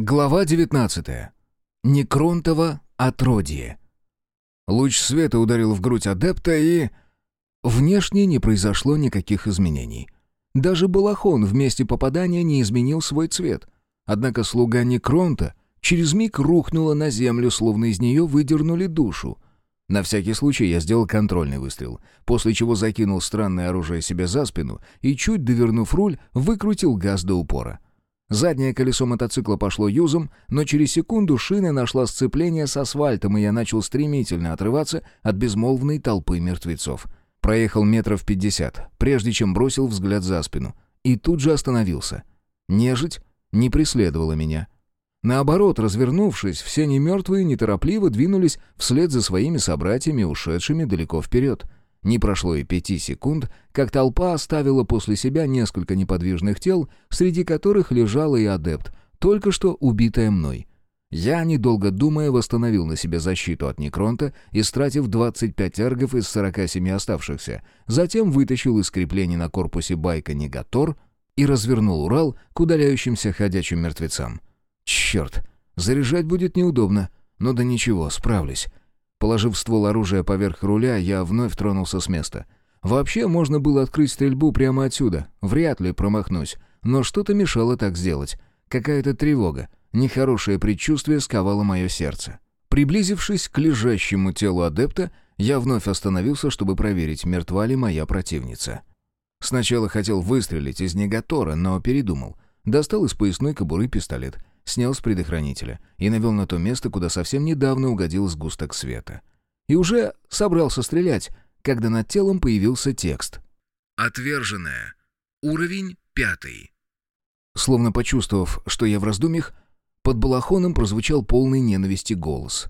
Глава 19. Некронтово отродье. Луч света ударил в грудь адепта и... Внешне не произошло никаких изменений. Даже балахон в месте попадания не изменил свой цвет. Однако слуга Некронта через миг рухнула на землю, словно из нее выдернули душу. На всякий случай я сделал контрольный выстрел, после чего закинул странное оружие себе за спину и, чуть довернув руль, выкрутил газ до упора. Заднее колесо мотоцикла пошло юзом, но через секунду шина нашла сцепление с асфальтом, и я начал стремительно отрываться от безмолвной толпы мертвецов. Проехал метров пятьдесят, прежде чем бросил взгляд за спину. И тут же остановился. Нежить не преследовала меня. Наоборот, развернувшись, все немертвые неторопливо двинулись вслед за своими собратьями, ушедшими далеко вперед — не прошло и пяти секунд, как толпа оставила после себя несколько неподвижных тел, среди которых лежал и адепт, только что убитая мной. Я, недолго думая, восстановил на себе защиту от некронта, истратив 25 эргов из 47 оставшихся, затем вытащил из креплений на корпусе байка негатор и развернул Урал к удаляющимся ходячим мертвецам. Черт, заряжать будет неудобно, но да ничего, справлюсь. Положив ствол оружия поверх руля, я вновь тронулся с места. Вообще, можно было открыть стрельбу прямо отсюда. Вряд ли промахнусь. Но что-то мешало так сделать. Какая-то тревога. Нехорошее предчувствие сковало мое сердце. Приблизившись к лежащему телу адепта, я вновь остановился, чтобы проверить, мертва ли моя противница. Сначала хотел выстрелить из негатора, но передумал. Достал из поясной кобуры пистолет снял с предохранителя и навел на то место, куда совсем недавно угодил сгусток света. И уже собрался стрелять, когда над телом появился текст. «Отверженная. Уровень пятый». Словно почувствовав, что я в раздумьях, под балахоном прозвучал полный ненависти голос.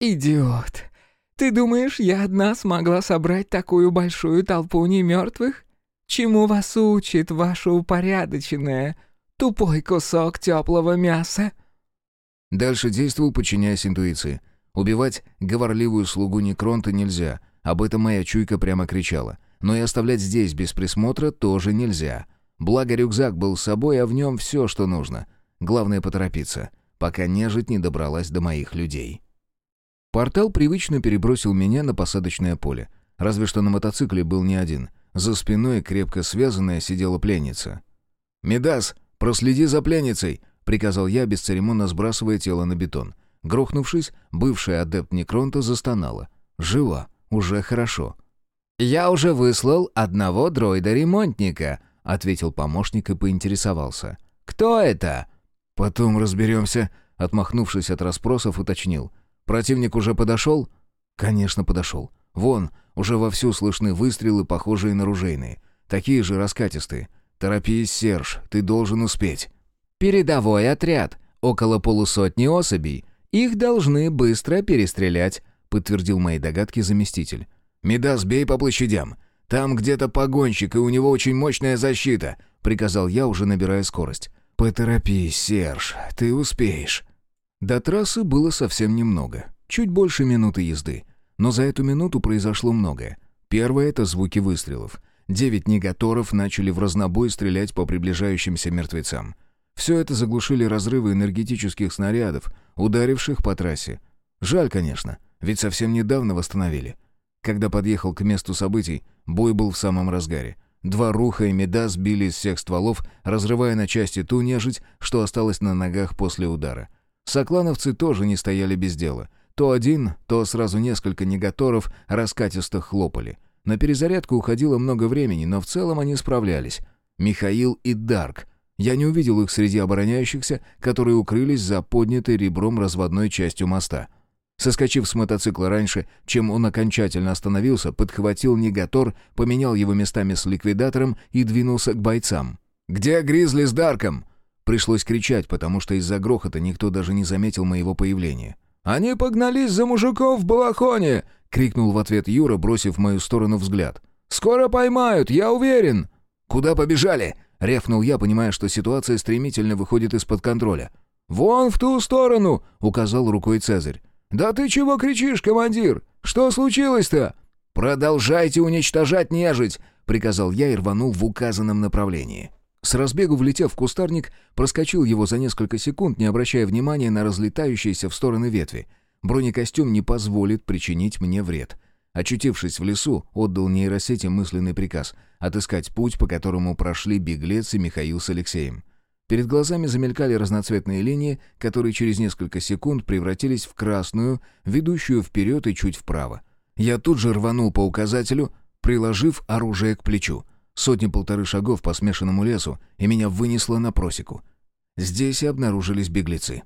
«Идиот! Ты думаешь, я одна смогла собрать такую большую толпу немертвых? Чему вас учит ваша упорядоченная, Тупой кусок теплого мяса». Дальше действовал, подчиняясь интуиции. Убивать говорливую слугу Некронта нельзя, об этом моя чуйка прямо кричала. Но и оставлять здесь без присмотра тоже нельзя. Благо рюкзак был с собой, а в нем все, что нужно. Главное поторопиться, пока нежить не добралась до моих людей. Портал привычно перебросил меня на посадочное поле. Разве что на мотоцикле был не один. За спиной крепко связанная сидела пленница. «Медас, «Проследи за пленницей», — приказал я, бесцеремонно сбрасывая тело на бетон. Грохнувшись, бывшая адепт Некронта застонала. «Жива. Уже хорошо». «Я уже выслал одного дроида-ремонтника», — ответил помощник и поинтересовался. «Кто это?» «Потом разберемся», — отмахнувшись от расспросов, уточнил. «Противник уже подошел?» «Конечно, подошел. Вон, уже вовсю слышны выстрелы, похожие на ружейные. Такие же раскатистые. «Торопись, Серж, ты должен успеть». «Передовой отряд. Около полусотни особей. Их должны быстро перестрелять», — подтвердил мои догадки заместитель. «Медас, бей по площадям. Там где-то погонщик, и у него очень мощная защита», — приказал я, уже набирая скорость. «Поторопись, Серж, ты успеешь». До трассы было совсем немного, чуть больше минуты езды. Но за эту минуту произошло многое. Первое — это звуки выстрелов. Девять негаторов начали в разнобой стрелять по приближающимся мертвецам. Все это заглушили разрывы энергетических снарядов, ударивших по трассе. Жаль, конечно, ведь совсем недавно восстановили. Когда подъехал к месту событий, бой был в самом разгаре. Два руха и меда сбили из всех стволов, разрывая на части ту нежить, что осталось на ногах после удара. Соклановцы тоже не стояли без дела. То один, то сразу несколько негаторов раскатисто хлопали — на перезарядку уходило много времени, но в целом они справлялись. Михаил и Дарк. Я не увидел их среди обороняющихся, которые укрылись за поднятой ребром разводной частью моста. Соскочив с мотоцикла раньше, чем он окончательно остановился, подхватил негатор, поменял его местами с ликвидатором и двинулся к бойцам. «Где Гризли с Дарком?» Пришлось кричать, потому что из-за грохота никто даже не заметил моего появления. «Они погнались за мужиков в балахоне!» — крикнул в ответ Юра, бросив в мою сторону взгляд. «Скоро поймают, я уверен!» «Куда побежали?» — рявкнул я, понимая, что ситуация стремительно выходит из-под контроля. «Вон в ту сторону!» — указал рукой Цезарь. «Да ты чего кричишь, командир? Что случилось-то?» «Продолжайте уничтожать нежить!» — приказал я и рванул в указанном направлении. С разбегу влетев в кустарник, проскочил его за несколько секунд, не обращая внимания на разлетающиеся в стороны ветви. Бронекостюм не позволит причинить мне вред. Очутившись в лесу, отдал нейросети мысленный приказ — отыскать путь, по которому прошли беглец и Михаил с Алексеем. Перед глазами замелькали разноцветные линии, которые через несколько секунд превратились в красную, ведущую вперед и чуть вправо. Я тут же рванул по указателю, приложив оружие к плечу. Сотни-полторы шагов по смешанному лесу, и меня вынесло на просеку. Здесь и обнаружились беглецы.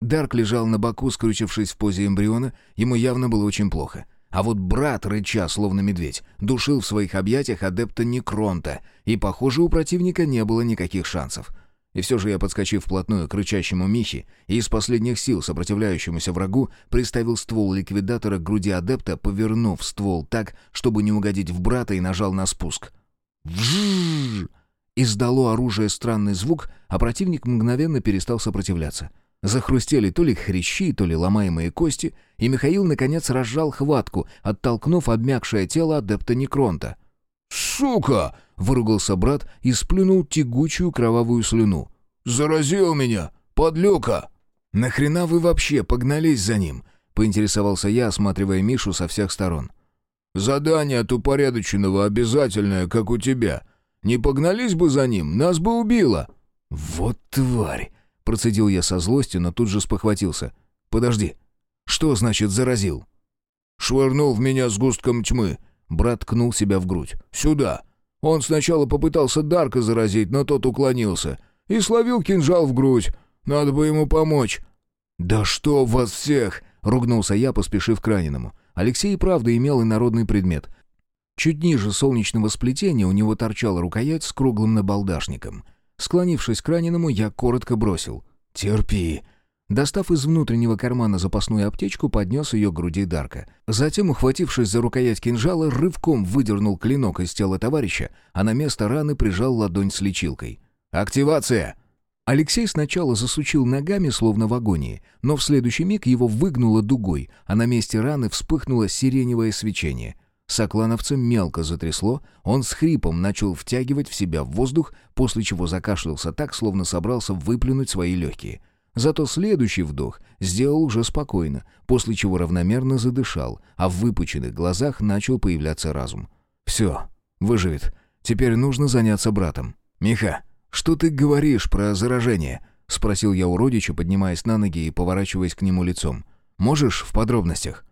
Дарк лежал на боку, скрючившись в позе эмбриона, ему явно было очень плохо. А вот брат, рыча, словно медведь, душил в своих объятиях адепта Некронта, и, похоже, у противника не было никаких шансов. И все же я, подскочив вплотную к рычащему Михе и из последних сил сопротивляющемуся врагу, приставил ствол ликвидатора к груди адепта, повернув ствол так, чтобы не угодить в брата, и нажал на спуск. Вжжж! Издало оружие странный звук, а противник мгновенно перестал сопротивляться. Захрустели то ли хрящи, то ли ломаемые кости, и Михаил, наконец, разжал хватку, оттолкнув обмякшее тело адепта Некронта. «Сука!» — выругался брат и сплюнул тягучую кровавую слюну. «Заразил меня! Подлюка!» «Нахрена вы вообще погнались за ним?» — поинтересовался я, осматривая Мишу со всех сторон. «Задание от упорядоченного обязательное, как у тебя. Не погнались бы за ним, нас бы убило!» «Вот тварь!» — процедил я со злостью, но тут же спохватился. «Подожди, что значит заразил?» «Швырнул в меня сгустком тьмы». Брат ткнул себя в грудь. «Сюда. Он сначала попытался Дарка заразить, но тот уклонился. И словил кинжал в грудь. Надо бы ему помочь». «Да что вас всех!» — ругнулся я, поспешив к раненому. Алексей правда имел инородный предмет. Чуть ниже солнечного сплетения у него торчала рукоять с круглым набалдашником. Склонившись к раненому, я коротко бросил. «Терпи». Достав из внутреннего кармана запасную аптечку, поднес ее к груди Дарка. Затем, ухватившись за рукоять кинжала, рывком выдернул клинок из тела товарища, а на место раны прижал ладонь с лечилкой. «Активация!» Алексей сначала засучил ногами, словно в агонии, но в следующий миг его выгнуло дугой, а на месте раны вспыхнуло сиреневое свечение. Соклановца мелко затрясло, он с хрипом начал втягивать в себя воздух, после чего закашлялся так, словно собрался выплюнуть свои легкие. Зато следующий вдох сделал уже спокойно, после чего равномерно задышал, а в выпученных глазах начал появляться разум. «Все, выживет. Теперь нужно заняться братом. Миха, что ты говоришь про заражение?» — спросил я у родича, поднимаясь на ноги и поворачиваясь к нему лицом. «Можешь в подробностях?»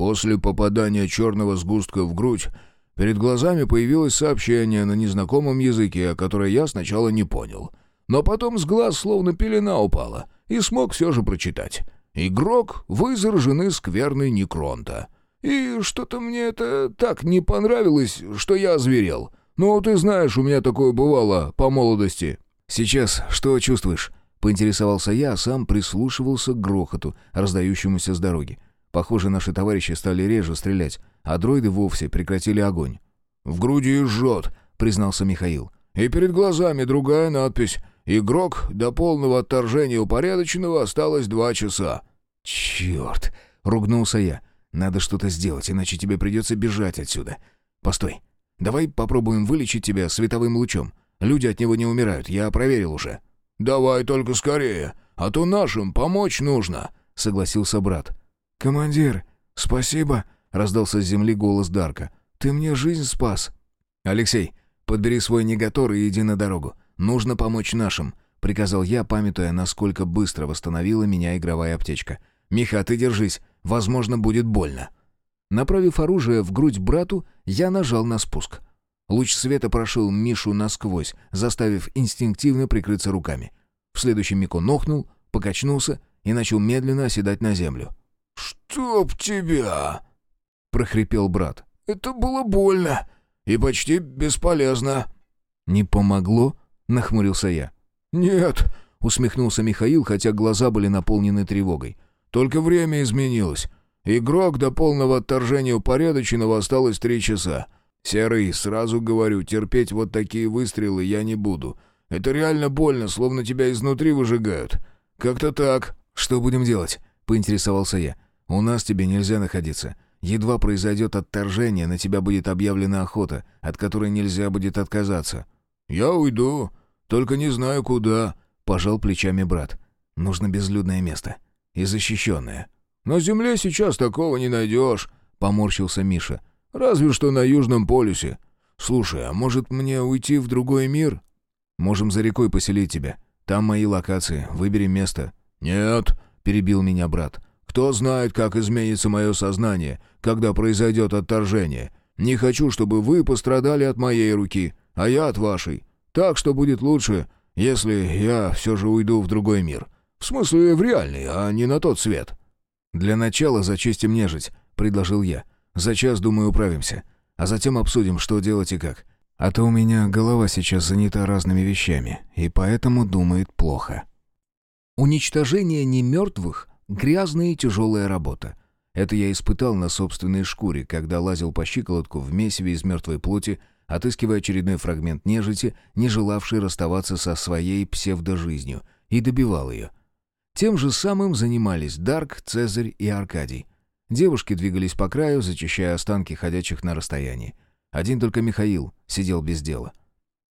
После попадания черного сгустка в грудь перед глазами появилось сообщение на незнакомом языке, которое я сначала не понял. Но потом с глаз словно пелена упала — и смог все же прочитать. «Игрок, вы заражены скверной некронта». И что-то мне это так не понравилось, что я озверел. Ну, ты знаешь, у меня такое бывало по молодости». «Сейчас что чувствуешь?» — поинтересовался я, а сам прислушивался к грохоту, раздающемуся с дороги. Похоже, наши товарищи стали реже стрелять, а дроиды вовсе прекратили огонь. «В груди жжет», — признался Михаил. «И перед глазами другая надпись Игрок до полного отторжения упорядоченного осталось два часа». «Черт!» — ругнулся я. «Надо что-то сделать, иначе тебе придется бежать отсюда. Постой, давай попробуем вылечить тебя световым лучом. Люди от него не умирают, я проверил уже». «Давай только скорее, а то нашим помочь нужно», — согласился брат. «Командир, спасибо», — раздался с земли голос Дарка. «Ты мне жизнь спас». «Алексей, подбери свой негатор и иди на дорогу. «Нужно помочь нашим», — приказал я, памятуя, насколько быстро восстановила меня игровая аптечка. «Миха, ты держись, возможно, будет больно». Направив оружие в грудь брату, я нажал на спуск. Луч света прошил Мишу насквозь, заставив инстинктивно прикрыться руками. В следующий миг он охнул, покачнулся и начал медленно оседать на землю. «Чтоб тебя!» — прохрипел брат. «Это было больно и почти бесполезно». «Не помогло?» нахмурился я. «Нет», — усмехнулся Михаил, хотя глаза были наполнены тревогой. «Только время изменилось. Игрок до полного отторжения упорядоченного осталось три часа. Серый, сразу говорю, терпеть вот такие выстрелы я не буду. Это реально больно, словно тебя изнутри выжигают. Как-то так». «Что будем делать?» — поинтересовался я. «У нас тебе нельзя находиться. Едва произойдет отторжение, на тебя будет объявлена охота, от которой нельзя будет отказаться». «Я уйду. Только не знаю, куда», — пожал плечами брат. «Нужно безлюдное место. И защищенное». «На земле сейчас такого не найдешь», — поморщился Миша. «Разве что на Южном полюсе. Слушай, а может мне уйти в другой мир?» «Можем за рекой поселить тебя. Там мои локации. Выберем место». «Нет», — перебил меня брат. «Кто знает, как изменится мое сознание, когда произойдет отторжение. Не хочу, чтобы вы пострадали от моей руки, а я от вашей. Так что будет лучше, если я все же уйду в другой мир. В смысле, в реальный, а не на тот свет». «Для начала зачистим нежить», — предложил я. «За час, думаю, управимся. А затем обсудим, что делать и как. А то у меня голова сейчас занята разными вещами, и поэтому думает плохо». Уничтожение немертвых — грязная и тяжелая работа. Это я испытал на собственной шкуре, когда лазил по щиколотку в месиве из мертвой плоти, отыскивая очередной фрагмент нежити, не желавший расставаться со своей псевдожизнью, и добивал ее. Тем же самым занимались Дарк, Цезарь и Аркадий. Девушки двигались по краю, зачищая останки ходячих на расстоянии. Один только Михаил сидел без дела.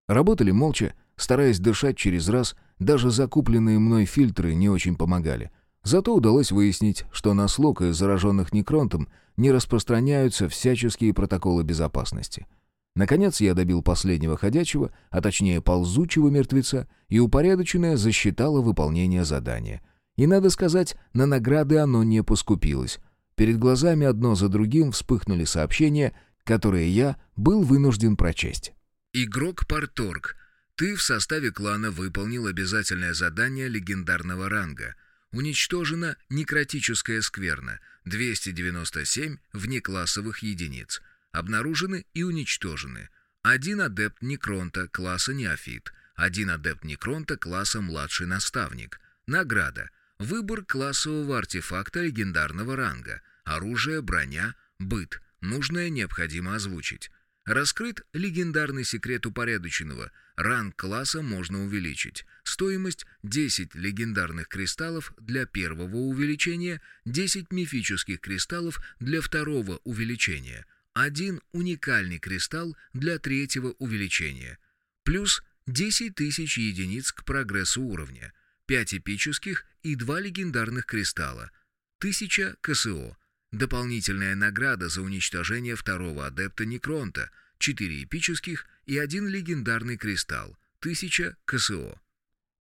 Работали молча, стараясь дышать через раз, даже закупленные мной фильтры не очень помогали — Зато удалось выяснить, что на слуг и зараженных некронтом не распространяются всяческие протоколы безопасности. Наконец я добил последнего ходячего, а точнее ползучего мертвеца, и упорядоченное засчитало выполнение задания. И, надо сказать, на награды оно не поскупилось. Перед глазами одно за другим вспыхнули сообщения, которые я был вынужден прочесть. «Игрок Парторг, ты в составе клана выполнил обязательное задание легендарного ранга — Уничтожена некротическая скверна, 297 внеклассовых единиц. Обнаружены и уничтожены. Один адепт Некронта класса Неофит, один адепт Некронта класса Младший Наставник. Награда. Выбор классового артефакта легендарного ранга. Оружие, броня, быт. Нужное необходимо озвучить. Раскрыт легендарный секрет упорядоченного. Ранг класса можно увеличить. Стоимость 10 легендарных кристаллов для первого увеличения, 10 мифических кристаллов для второго увеличения, один уникальный кристалл для третьего увеличения. Плюс 10 тысяч единиц к прогрессу уровня, 5 эпических и 2 легендарных кристалла, 1000 КСО, Дополнительная награда за уничтожение второго адепта Некронта, 4 эпических и один легендарный кристалл, 1000 КСО.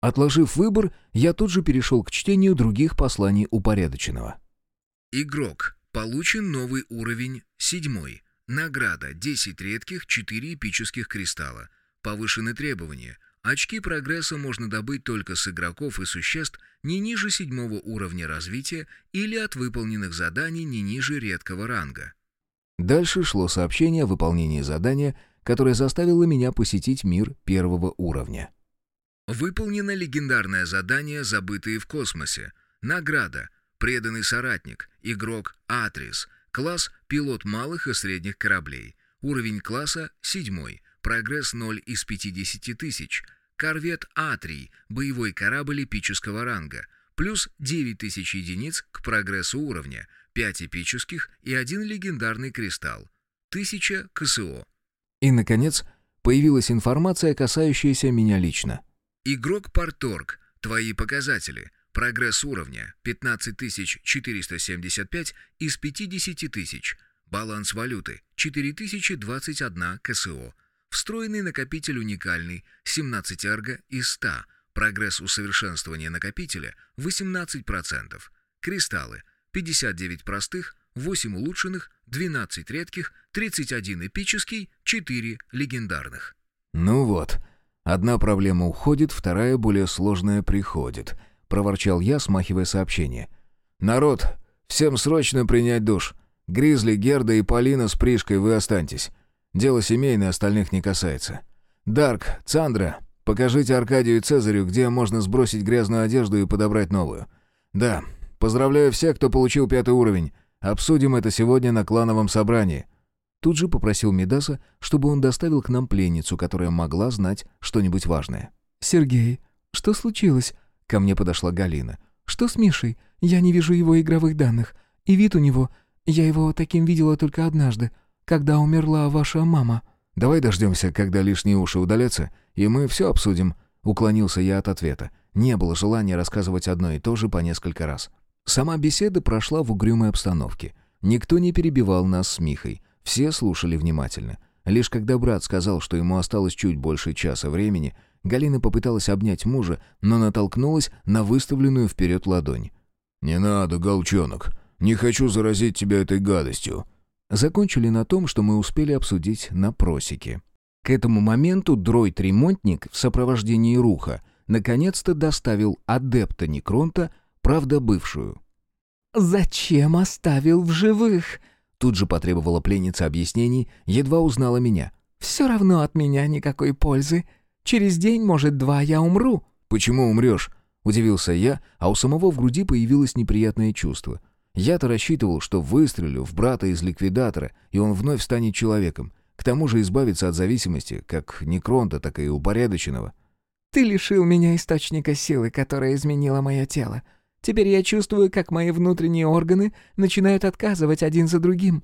Отложив выбор, я тут же перешел к чтению других посланий упорядоченного. Игрок. Получен новый уровень, седьмой. Награда 10 редких, 4 эпических кристалла. Повышены требования. Очки прогресса можно добыть только с игроков и существ не ниже седьмого уровня развития или от выполненных заданий не ниже редкого ранга. Дальше шло сообщение о выполнении задания, которое заставило меня посетить мир первого уровня. Выполнено легендарное задание «Забытые в космосе». Награда. Преданный соратник. Игрок Атрис. Класс «Пилот малых и средних кораблей». Уровень класса – седьмой. Прогресс 0 из 50 тысяч. Корвет А3, боевой корабль эпического ранга, плюс 9000 единиц к прогрессу уровня, 5 эпических и один легендарный кристалл, 1000 КСО. И, наконец, появилась информация, касающаяся меня лично. Игрок Парторг, твои показатели. Прогресс уровня 15475 из 50 тысяч. Баланс валюты 4021 КСО. Встроенный накопитель уникальный, 17 эрго из 100. Прогресс усовершенствования накопителя 18%. Кристаллы 59 простых, 8 улучшенных, 12 редких, 31 эпический, 4 легендарных. «Ну вот, одна проблема уходит, вторая, более сложная, приходит», — проворчал я, смахивая сообщение. «Народ, всем срочно принять душ. Гризли, Герда и Полина с Пришкой вы останьтесь. Дело семейное, остальных не касается. Дарк, Цандра, покажите Аркадию и Цезарю, где можно сбросить грязную одежду и подобрать новую. Да, поздравляю всех, кто получил пятый уровень. Обсудим это сегодня на клановом собрании». Тут же попросил Медаса, чтобы он доставил к нам пленницу, которая могла знать что-нибудь важное. «Сергей, что случилось?» Ко мне подошла Галина. «Что с Мишей? Я не вижу его игровых данных. И вид у него... Я его таким видела только однажды когда умерла ваша мама». «Давай дождемся, когда лишние уши удалятся, и мы все обсудим», Уклонился я от ответа. Не было желания рассказывать одно и то же по несколько раз. Сама беседа прошла в угрюмой обстановке. Никто не перебивал нас с Михой. Все слушали внимательно. Лишь когда брат сказал, что ему осталось чуть больше часа времени, Галина попыталась обнять мужа, но натолкнулась на выставленную вперед ладонь. «Не надо, голчонок. Не хочу заразить тебя этой гадостью». Закончили на том, что мы успели обсудить на просеке. К этому моменту дроид-ремонтник в сопровождении Руха наконец-то доставил адепта Некронта, правда бывшую. «Зачем оставил в живых?» Тут же потребовала пленница объяснений, едва узнала меня. «Все равно от меня никакой пользы. Через день, может, два, я умру». «Почему умрешь?» — удивился я, а у самого в груди появилось неприятное чувство. Я-то рассчитывал, что выстрелю в брата из ликвидатора, и он вновь станет человеком. К тому же избавиться от зависимости, как некронта, так и упорядоченного. «Ты лишил меня источника силы, которая изменила мое тело. Теперь я чувствую, как мои внутренние органы начинают отказывать один за другим.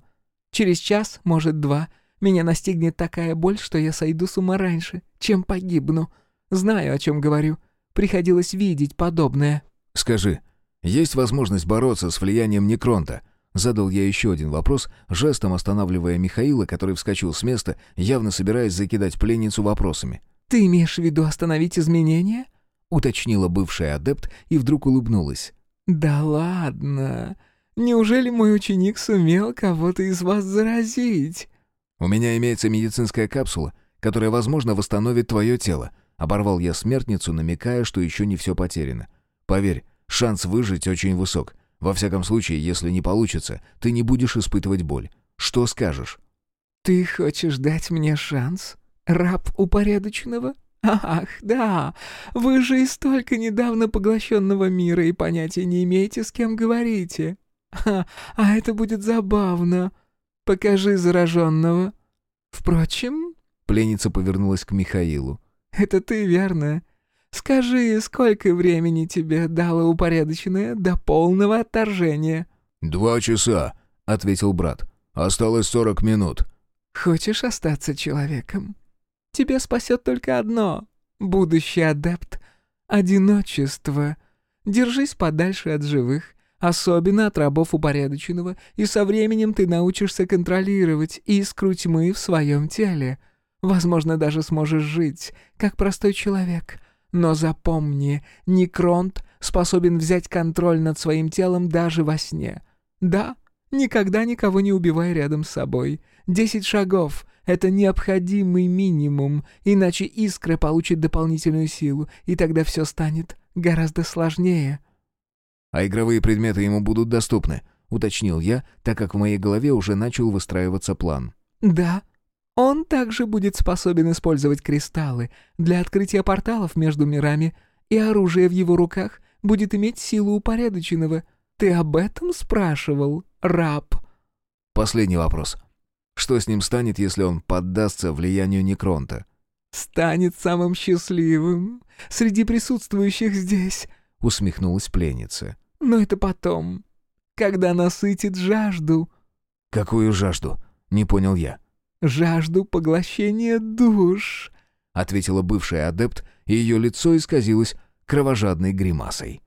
Через час, может, два, меня настигнет такая боль, что я сойду с ума раньше, чем погибну. Знаю, о чем говорю. Приходилось видеть подобное». «Скажи, есть возможность бороться с влиянием Некронта?» Задал я еще один вопрос, жестом останавливая Михаила, который вскочил с места, явно собираясь закидать пленницу вопросами. «Ты имеешь в виду остановить изменения?» уточнила бывшая адепт и вдруг улыбнулась. «Да ладно! Неужели мой ученик сумел кого-то из вас заразить?» «У меня имеется медицинская капсула, которая, возможно, восстановит твое тело», оборвал я смертницу, намекая, что еще не все потеряно. «Поверь, шанс выжить очень высок. Во всяком случае, если не получится, ты не будешь испытывать боль. Что скажешь?» «Ты хочешь дать мне шанс? Раб упорядоченного?» «Ах, да, вы же из столько недавно поглощенного мира и понятия не имеете, с кем говорите. Ха, а это будет забавно. Покажи зараженного. Впрочем...» Пленница повернулась к Михаилу. «Это ты, верно? Скажи, сколько времени тебе дало упорядоченное до полного отторжения?» «Два часа», — ответил брат. «Осталось сорок минут». «Хочешь остаться человеком?» Тебя спасет только одно, будущий адепт. Одиночество. Держись подальше от живых, особенно от рабов упорядоченного, и со временем ты научишься контролировать искру тьмы в своем теле. Возможно, даже сможешь жить, как простой человек. Но запомни, Некронт способен взять контроль над своим телом даже во сне. Да, никогда никого не убивай рядом с собой. Десять шагов это необходимый минимум, иначе искра получит дополнительную силу, и тогда все станет гораздо сложнее». «А игровые предметы ему будут доступны», — уточнил я, так как в моей голове уже начал выстраиваться план. «Да. Он также будет способен использовать кристаллы для открытия порталов между мирами, и оружие в его руках будет иметь силу упорядоченного. Ты об этом спрашивал, раб?» «Последний вопрос. Что с ним станет, если он поддастся влиянию Некронта? «Станет самым счастливым среди присутствующих здесь», — усмехнулась пленница. «Но это потом, когда насытит жажду». «Какую жажду?» — не понял я. «Жажду поглощения душ», — ответила бывшая адепт, и ее лицо исказилось кровожадной гримасой.